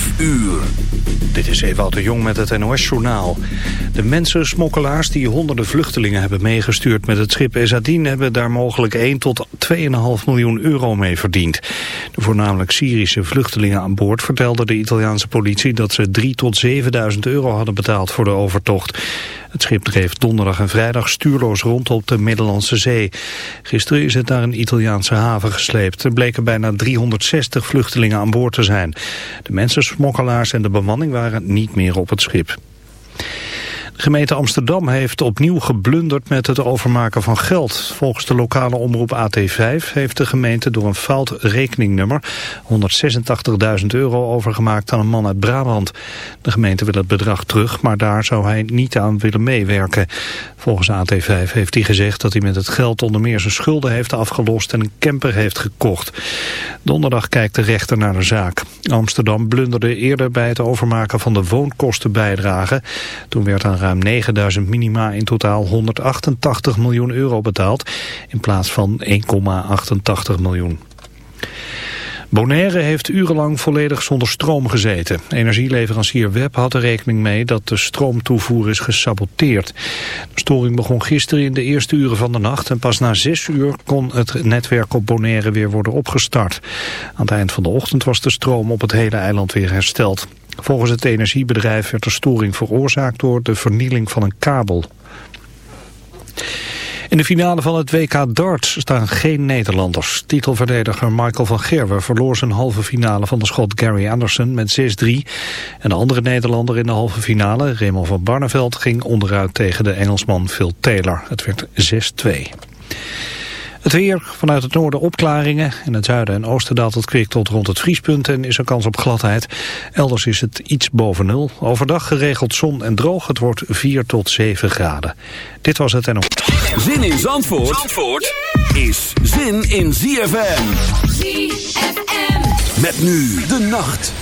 5 uur. Dit is Ewout de Jong met het NOS-journaal. De mensensmokkelaars die honderden vluchtelingen hebben meegestuurd met het schip Ezadin... hebben daar mogelijk 1 tot 2,5 miljoen euro mee verdiend. De voornamelijk Syrische vluchtelingen aan boord vertelden de Italiaanse politie... dat ze 3 tot 7.000 euro hadden betaald voor de overtocht. Het schip dreef donderdag en vrijdag stuurloos rond op de Middellandse Zee. Gisteren is het naar een Italiaanse haven gesleept. Er bleken bijna 360 vluchtelingen aan boord te zijn. De mensensmokkelaars en de bemanning waren niet meer op het schip. Gemeente Amsterdam heeft opnieuw geblunderd met het overmaken van geld. Volgens de lokale omroep AT5 heeft de gemeente door een fout rekeningnummer 186.000 euro overgemaakt aan een man uit Brabant. De gemeente wil het bedrag terug, maar daar zou hij niet aan willen meewerken. Volgens AT5 heeft hij gezegd dat hij met het geld onder meer zijn schulden heeft afgelost en een camper heeft gekocht. Donderdag kijkt de rechter naar de zaak. Amsterdam blunderde eerder bij het overmaken van de woonkostenbijdrage. Toen werd aan ruim 9000 minima in totaal 188 miljoen euro betaald in plaats van 1,88 miljoen. Bonaire heeft urenlang volledig zonder stroom gezeten. Energieleverancier Web had er rekening mee dat de stroomtoevoer is gesaboteerd. De storing begon gisteren in de eerste uren van de nacht... en pas na zes uur kon het netwerk op Bonaire weer worden opgestart. Aan het eind van de ochtend was de stroom op het hele eiland weer hersteld. Volgens het energiebedrijf werd de storing veroorzaakt door de vernieling van een kabel. In de finale van het WK darts staan geen Nederlanders. Titelverdediger Michael van Gerwen verloor zijn halve finale van de schot Gary Anderson met 6-3. En de andere Nederlander in de halve finale, Raymond van Barneveld, ging onderuit tegen de Engelsman Phil Taylor. Het werd 6-2. Het weer, vanuit het noorden opklaringen. In het zuiden en oosten daalt het kwik tot rond het vriespunt en is er kans op gladheid. Elders is het iets boven nul. Overdag geregeld zon en droog. Het wordt 4 tot 7 graden. Dit was het en op. Zin in Zandvoort, Zandvoort is zin in ZFM. ZFM. Met nu de nacht.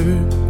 sevip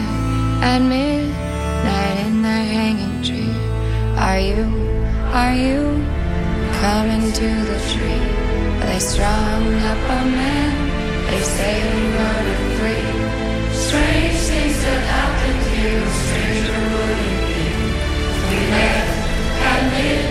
at midnight in the hanging tree. Are you, are you coming to the tree? They strung up a man? They say we murdered three. Strange things that happened here, stranger would it be we met at midnight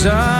Stranger's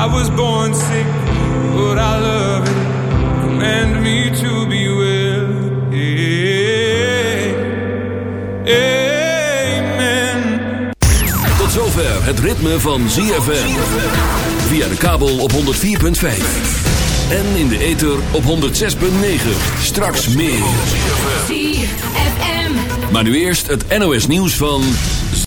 I was born sick, but I love it. Me to be well. Amen. Tot zover het ritme van ZFM. Via de kabel op 104.5. En in de ether op 106,9. Straks meer. Maar nu eerst het NOS nieuws van...